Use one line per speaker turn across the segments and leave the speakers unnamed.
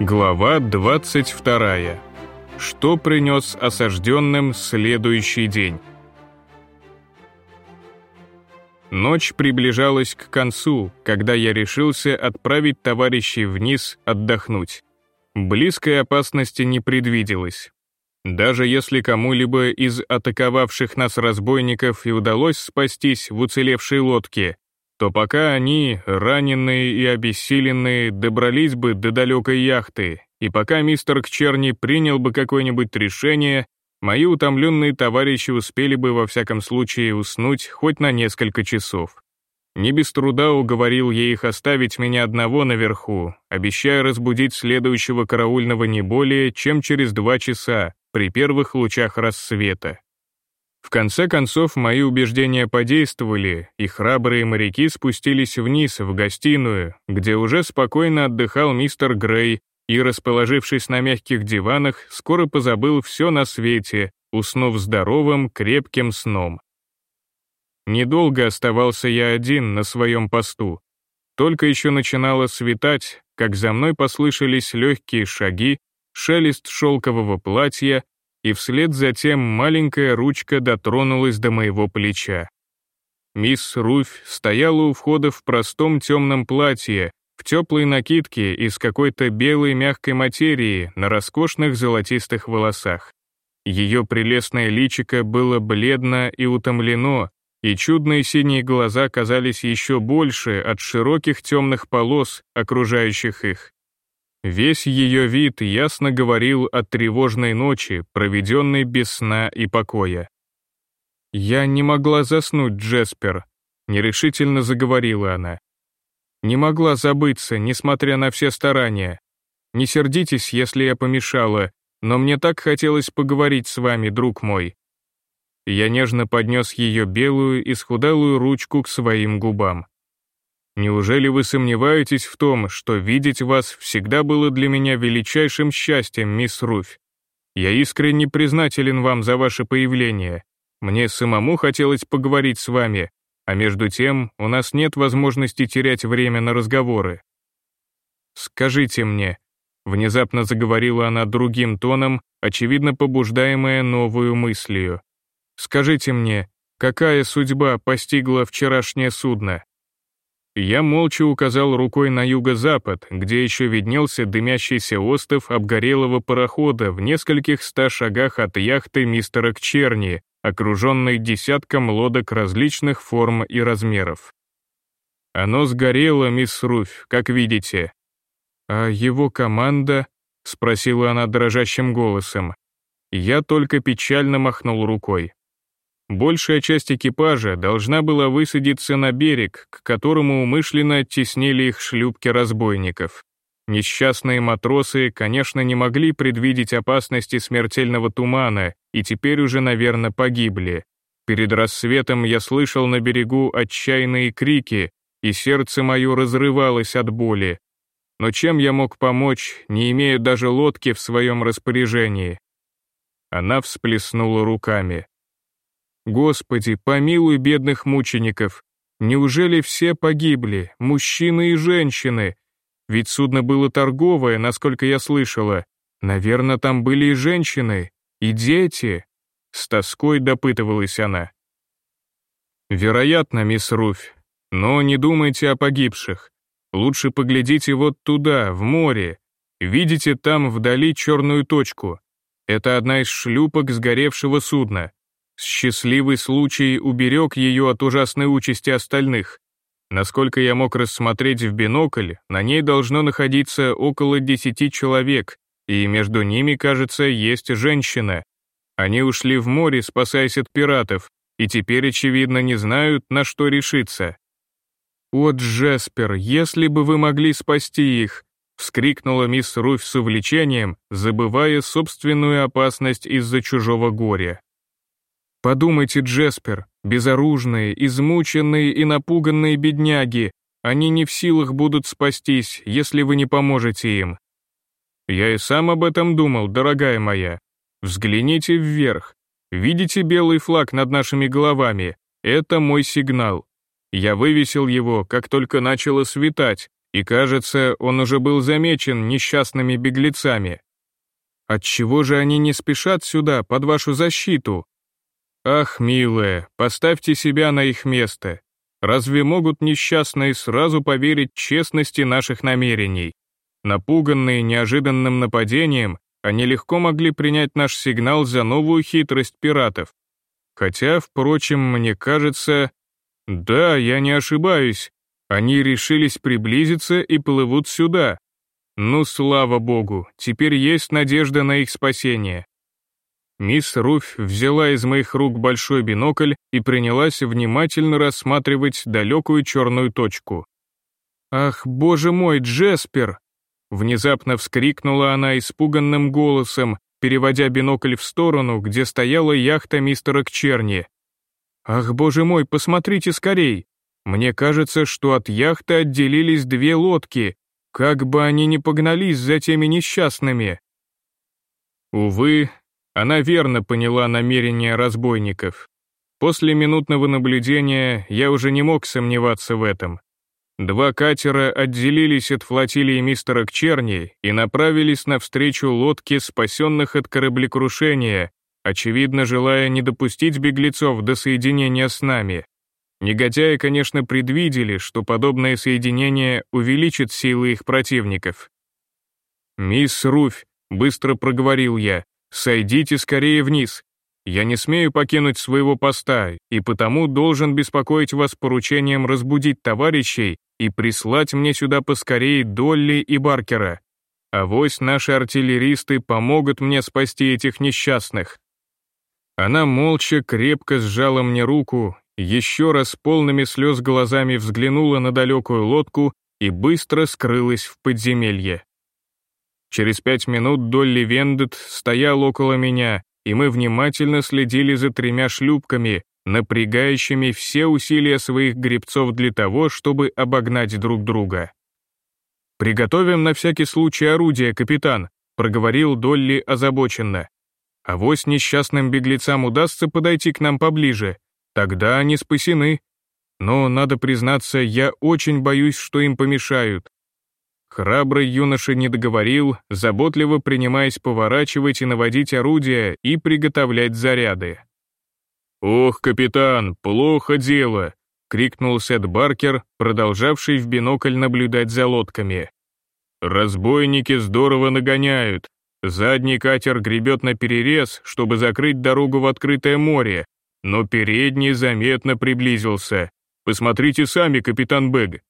Глава 22. Что принес осажденным следующий день? Ночь приближалась к концу, когда я решился отправить товарищей вниз отдохнуть. Близкой опасности не предвиделось. Даже если кому-либо из атаковавших нас разбойников и удалось спастись в уцелевшей лодке, то пока они, раненые и обессиленные, добрались бы до далекой яхты, и пока мистер Кчерни принял бы какое-нибудь решение, мои утомленные товарищи успели бы во всяком случае уснуть хоть на несколько часов. Не без труда уговорил я их оставить меня одного наверху, обещая разбудить следующего караульного не более, чем через два часа, при первых лучах рассвета. В конце концов, мои убеждения подействовали, и храбрые моряки спустились вниз, в гостиную, где уже спокойно отдыхал мистер Грей и, расположившись на мягких диванах, скоро позабыл все на свете, уснув здоровым, крепким сном. Недолго оставался я один на своем посту. Только еще начинало светать, как за мной послышались легкие шаги, шелест шелкового платья, и вслед за тем маленькая ручка дотронулась до моего плеча. Мисс Руфь стояла у входа в простом темном платье, в теплой накидке из какой-то белой мягкой материи на роскошных золотистых волосах. Ее прелестное личико было бледно и утомлено, и чудные синие глаза казались еще больше от широких темных полос, окружающих их. Весь ее вид ясно говорил о тревожной ночи, проведенной без сна и покоя. «Я не могла заснуть, Джеспер», — нерешительно заговорила она. «Не могла забыться, несмотря на все старания. Не сердитесь, если я помешала, но мне так хотелось поговорить с вами, друг мой». Я нежно поднес ее белую и схудалую ручку к своим губам. Неужели вы сомневаетесь в том, что видеть вас всегда было для меня величайшим счастьем, мисс Руфь? Я искренне признателен вам за ваше появление. Мне самому хотелось поговорить с вами, а между тем у нас нет возможности терять время на разговоры. Скажите мне, внезапно заговорила она другим тоном, очевидно побуждаемая новую мыслью. Скажите мне, какая судьба постигла вчерашнее судно? Я молча указал рукой на юго-запад, где еще виднелся дымящийся остов обгорелого парохода в нескольких ста шагах от яхты мистера Кчерни, окруженной десятком лодок различных форм и размеров. Оно сгорело, мисс Руфь, как видите. А его команда? Спросила она дрожащим голосом. Я только печально махнул рукой. Большая часть экипажа должна была высадиться на берег, к которому умышленно оттеснили их шлюпки разбойников. Несчастные матросы, конечно, не могли предвидеть опасности смертельного тумана и теперь уже, наверное, погибли. Перед рассветом я слышал на берегу отчаянные крики, и сердце мое разрывалось от боли. Но чем я мог помочь, не имея даже лодки в своем распоряжении? Она всплеснула руками. Господи, помилуй бедных мучеников. Неужели все погибли, мужчины и женщины? Ведь судно было торговое, насколько я слышала. Наверное, там были и женщины, и дети. С тоской допытывалась она. Вероятно, мисс Руфь. Но не думайте о погибших. Лучше поглядите вот туда, в море. Видите там вдали черную точку. Это одна из шлюпок сгоревшего судна. Счастливый случай уберег ее от ужасной участи остальных. Насколько я мог рассмотреть в бинокль, на ней должно находиться около десяти человек, и между ними, кажется, есть женщина. Они ушли в море, спасаясь от пиратов, и теперь, очевидно, не знают, на что решиться. «О, Джеспер, если бы вы могли спасти их!» — вскрикнула мисс Руфь с увлечением, забывая собственную опасность из-за чужого горя. Подумайте, Джеспер, безоружные, измученные и напуганные бедняги, они не в силах будут спастись, если вы не поможете им. Я и сам об этом думал, дорогая моя. Взгляните вверх. Видите белый флаг над нашими головами? Это мой сигнал. Я вывесил его, как только начало светать, и, кажется, он уже был замечен несчастными беглецами. Отчего же они не спешат сюда, под вашу защиту? Ах, милая, поставьте себя на их место. Разве могут несчастные сразу поверить честности наших намерений? Напуганные неожиданным нападением, они легко могли принять наш сигнал за новую хитрость пиратов. Хотя, впрочем, мне кажется... Да, я не ошибаюсь. Они решились приблизиться и плывут сюда. Ну, слава богу, теперь есть надежда на их спасение. Мисс Руфь взяла из моих рук большой бинокль и принялась внимательно рассматривать далекую черную точку. «Ах, боже мой, Джеспер!» Внезапно вскрикнула она испуганным голосом, переводя бинокль в сторону, где стояла яхта мистера Кчерни. «Ах, боже мой, посмотрите скорей! Мне кажется, что от яхты отделились две лодки, как бы они ни погнались за теми несчастными». Увы, она верно поняла намерения разбойников. После минутного наблюдения я уже не мог сомневаться в этом. Два катера отделились от флотилии мистера Кчерни и направились навстречу лодке спасенных от кораблекрушения, очевидно желая не допустить беглецов до соединения с нами. Негодяи, конечно, предвидели, что подобное соединение увеличит силы их противников. «Мисс Руфь», — быстро проговорил я, — «сойдите скорее вниз. Я не смею покинуть своего поста, и потому должен беспокоить вас поручением разбудить товарищей и прислать мне сюда поскорее Долли и Баркера. Авось наши артиллеристы помогут мне спасти этих несчастных». Она молча крепко сжала мне руку, еще раз полными слез глазами взглянула на далекую лодку и быстро скрылась в подземелье. Через пять минут Долли Вендет стоял около меня, и мы внимательно следили за тремя шлюпками, напрягающими все усилия своих гребцов для того, чтобы обогнать друг друга. «Приготовим на всякий случай орудие, капитан», — проговорил Долли озабоченно. «Авось несчастным беглецам удастся подойти к нам поближе, тогда они спасены. Но, надо признаться, я очень боюсь, что им помешают. Храбрый юноша не договорил, заботливо принимаясь поворачивать и наводить орудия и приготовлять заряды. «Ох, капитан, плохо дело!» — крикнул Сет Баркер, продолжавший в бинокль наблюдать за лодками. «Разбойники здорово нагоняют. Задний катер гребет на перерез, чтобы закрыть дорогу в открытое море, но передний заметно приблизился. Посмотрите сами, капитан Бэг.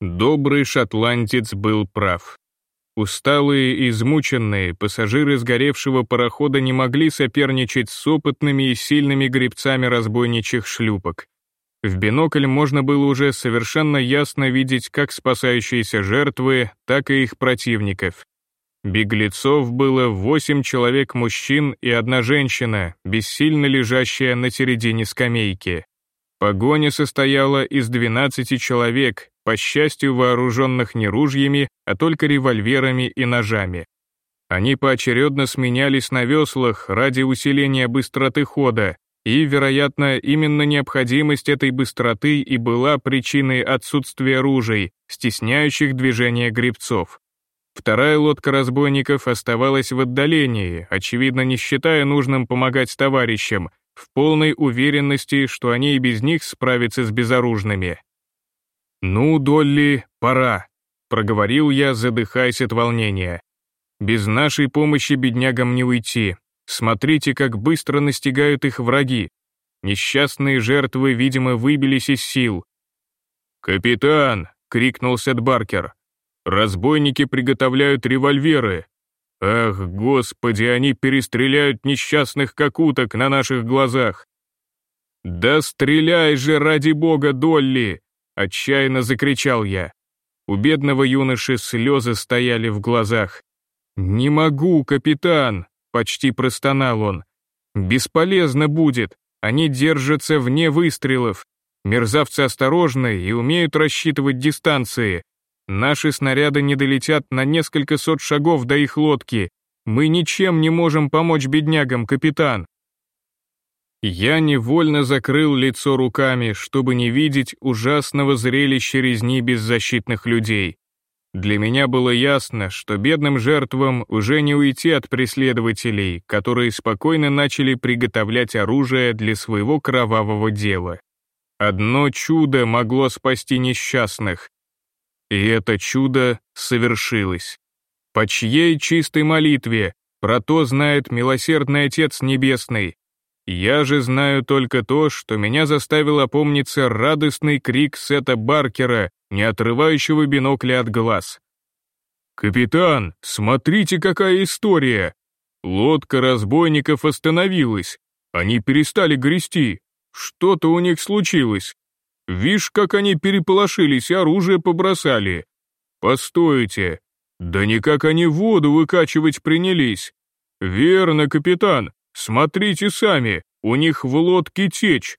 Добрый шотландец был прав. Усталые и измученные пассажиры сгоревшего парохода не могли соперничать с опытными и сильными гребцами разбойничьих шлюпок. В бинокль можно было уже совершенно ясно видеть как спасающиеся жертвы, так и их противников. Беглецов было восемь человек мужчин и одна женщина, бессильно лежащая на середине скамейки. Погоня состояла из 12 человек, по счастью, вооруженных не ружьями, а только револьверами и ножами. Они поочередно сменялись на веслах ради усиления быстроты хода, и, вероятно, именно необходимость этой быстроты и была причиной отсутствия ружей, стесняющих движение гребцов. Вторая лодка разбойников оставалась в отдалении, очевидно, не считая нужным помогать товарищам, в полной уверенности, что они и без них справятся с безоружными. «Ну, Долли, пора», — проговорил я, задыхаясь от волнения. «Без нашей помощи беднягам не уйти. Смотрите, как быстро настигают их враги. Несчастные жертвы, видимо, выбились из сил». «Капитан!» — крикнул Сет Баркер. «Разбойники приготовляют револьверы. Ах, господи, они перестреляют несчастных как уток на наших глазах. Да стреляй же, ради бога, Долли! Отчаянно закричал я. У бедного юноши слезы стояли в глазах. «Не могу, капитан!» — почти простонал он. «Бесполезно будет, они держатся вне выстрелов. Мерзавцы осторожны и умеют рассчитывать дистанции. Наши снаряды не долетят на несколько сот шагов до их лодки. Мы ничем не можем помочь беднягам, капитан». Я невольно закрыл лицо руками, чтобы не видеть ужасного зрелища резни беззащитных людей. Для меня было ясно, что бедным жертвам уже не уйти от преследователей, которые спокойно начали приготовлять оружие для своего кровавого дела. Одно чудо могло спасти несчастных. И это чудо совершилось. По чьей чистой молитве, про то знает милосердный Отец Небесный, я же знаю только то, что меня заставил опомниться радостный крик Сета Баркера, не отрывающего бинокля от глаз. «Капитан, смотрите, какая история! Лодка разбойников остановилась. Они перестали грести. Что-то у них случилось. Вишь, как они переполошились и оружие побросали. Постойте, да никак они воду выкачивать принялись. Верно, капитан, Смотрите сами, у них в лодке течь.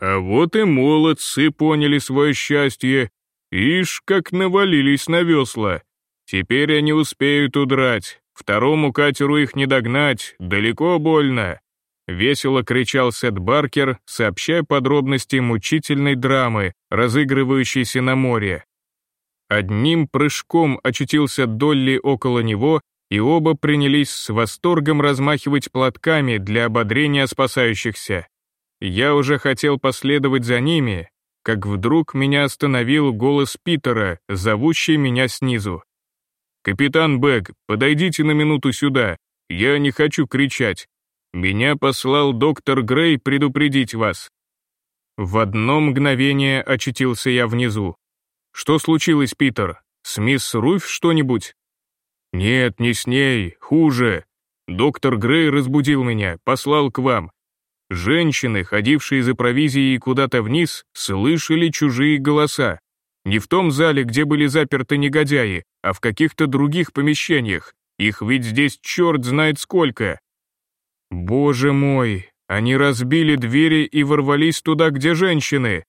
А вот и молодцы поняли свое счастье. Ишь, как навалились на весла. Теперь они успеют удрать. Второму катеру их не догнать, далеко больно. Весело кричал Сет Баркер, сообщая подробности мучительной драмы, разыгрывающейся на море. Одним прыжком очутился Долли около него и оба принялись с восторгом размахивать платками для ободрения спасающихся. Я уже хотел последовать за ними, как вдруг меня остановил голос Питера, зовущий меня снизу. «Капитан Бэг, подойдите на минуту сюда, я не хочу кричать. Меня послал доктор Грей предупредить вас». В одно мгновение очутился я внизу. «Что случилось, Питер? С мисс Руфь что-нибудь?» «Нет, не с ней, хуже. Доктор Грей разбудил меня, послал к вам. Женщины, ходившие за провизией куда-то вниз, слышали чужие голоса. Не в том зале, где были заперты негодяи, а в каких-то других помещениях. Их ведь здесь черт знает сколько. Боже мой, они разбили двери и ворвались туда, где женщины.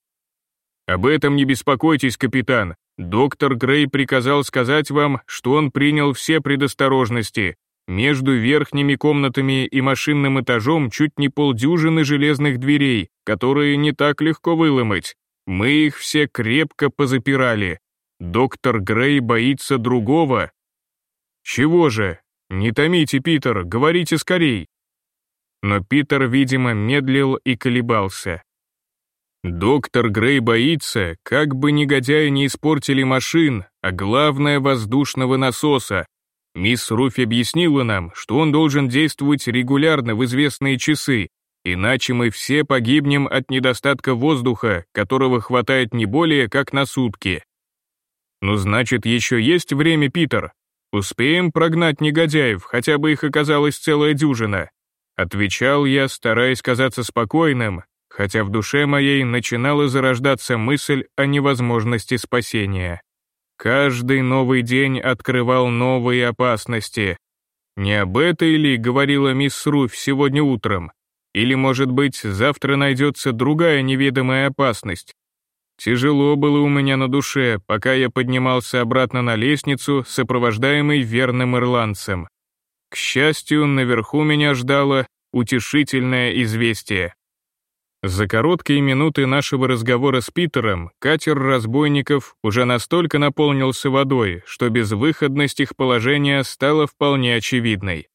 Об этом не беспокойтесь, капитан. Доктор Грей приказал сказать вам, что он принял все предосторожности. Между верхними комнатами и машинным этажом чуть не полдюжины железных дверей, которые не так легко выломать. Мы их все крепко позапирали. Доктор Грей боится другого. Чего же? Не томите, Питер, говорите скорей. Но Питер, видимо, медлил и колебался. Доктор Грей боится, как бы негодяи не испортили машин, а главное воздушного насоса. Мисс Руфь объяснила нам, что он должен действовать регулярно в известные часы, иначе мы все погибнем от недостатка воздуха, которого хватает не более как на сутки. Ну значит, еще есть время, Питер. Успеем прогнать негодяев, хотя бы их оказалось целая дюжина. Отвечал я, стараясь казаться спокойным, хотя в душе моей начинала зарождаться мысль о невозможности спасения. Каждый новый день открывал новые опасности. Не об этой ли говорила мисс Руфь сегодня утром? Или, может быть, завтра найдется другая неведомая опасность? Тяжело было у меня на душе, пока я поднимался обратно на лестницу, сопровождаемый верным ирландцем. К счастью, наверху меня ждало утешительное известие. За короткие минуты нашего разговора с Питером катер разбойников уже настолько наполнился водой, что безвыходность их положения стала вполне очевидной.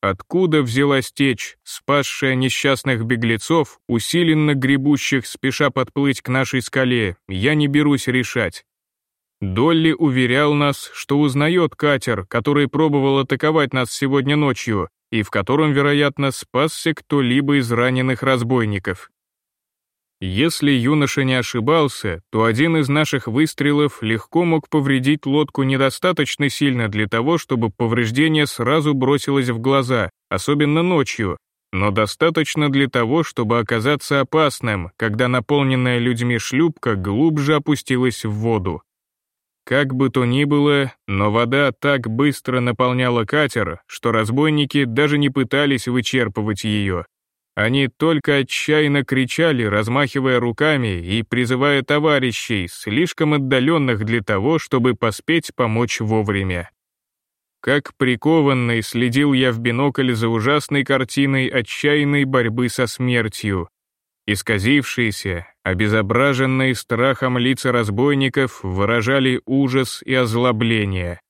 Откуда взялась течь, спасшая несчастных беглецов, усиленно гребущих, спеша подплыть к нашей скале, я не берусь решать. Долли уверял нас, что узнает катер, который пробовал атаковать нас сегодня ночью, и в котором, вероятно, спасся кто-либо из раненых разбойников. Если юноша не ошибался, то один из наших выстрелов легко мог повредить лодку недостаточно сильно для того, чтобы повреждение сразу бросилось в глаза, особенно ночью, но достаточно для того, чтобы оказаться опасным, когда наполненная людьми шлюпка глубже опустилась в воду. Как бы то ни было, но вода так быстро наполняла катер, что разбойники даже не пытались вычерпывать ее, они только отчаянно кричали, размахивая руками и призывая товарищей, слишком отдаленных для того, чтобы поспеть помочь вовремя. Как прикованный следил я в бинокль за ужасной картиной отчаянной борьбы со смертью. Исказившиеся, обезображенные страхом лица разбойников выражали ужас и озлобление.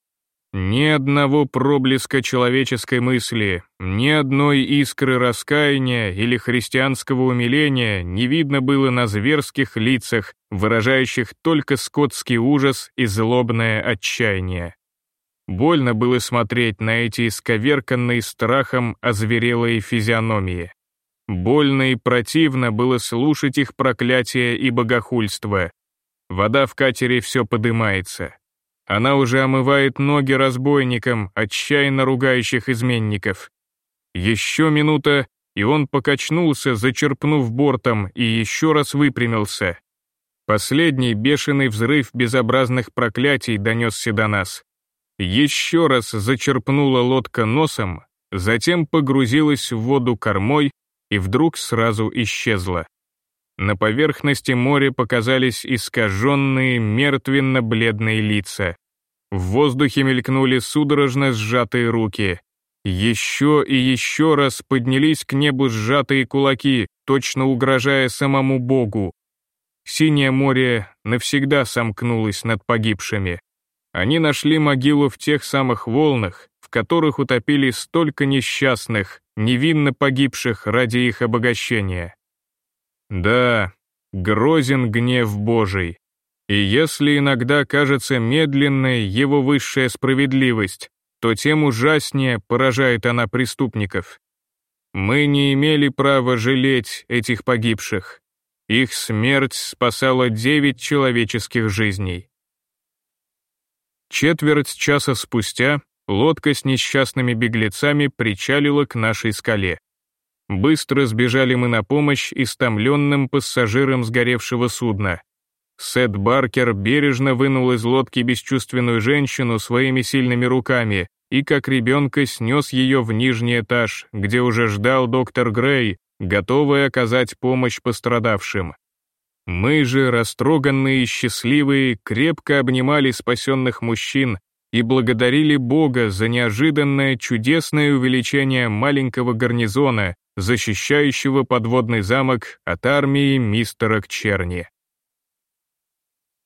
Ни одного проблеска человеческой мысли, ни одной искры раскаяния или христианского умиления не видно было на зверских лицах, выражающих только скотский ужас и злобное отчаяние. Больно было смотреть на эти исковерканные страхом озверелые физиономии. Больно и противно было слушать их проклятие и богохульство. Вода в катере все подымается. Она уже омывает ноги разбойникам, отчаянно ругающих изменников. Еще минута, и он покачнулся, зачерпнув бортом, и еще раз выпрямился. Последний бешеный взрыв безобразных проклятий донесся до нас. Еще раз зачерпнула лодка носом, затем погрузилась в воду кормой и вдруг сразу исчезла. На поверхности моря показались искаженные, мертвенно-бледные лица. В воздухе мелькнули судорожно сжатые руки. Еще и еще раз поднялись к небу сжатые кулаки, точно угрожая самому Богу. Синее море навсегда сомкнулось над погибшими. Они нашли могилу в тех самых волнах, в которых утопили столько несчастных, невинно погибших ради их обогащения. Да, грозен гнев Божий. И если иногда кажется медленной его высшая справедливость, то тем ужаснее поражает она преступников. Мы не имели права жалеть этих погибших. Их смерть спасала девять человеческих жизней. Четверть часа спустя лодка с несчастными беглецами причалила к нашей скале. Быстро сбежали мы на помощь истомленным пассажирам сгоревшего судна. Сет Баркер бережно вынул из лодки бесчувственную женщину своими сильными руками и как ребенка снес ее в нижний этаж, где уже ждал доктор Грей, готовый оказать помощь пострадавшим. Мы же, растроганные и счастливые, крепко обнимали спасенных мужчин и благодарили Бога за неожиданное чудесное увеличение маленького гарнизона, защищающего подводный замок от армии мистера Кчерни.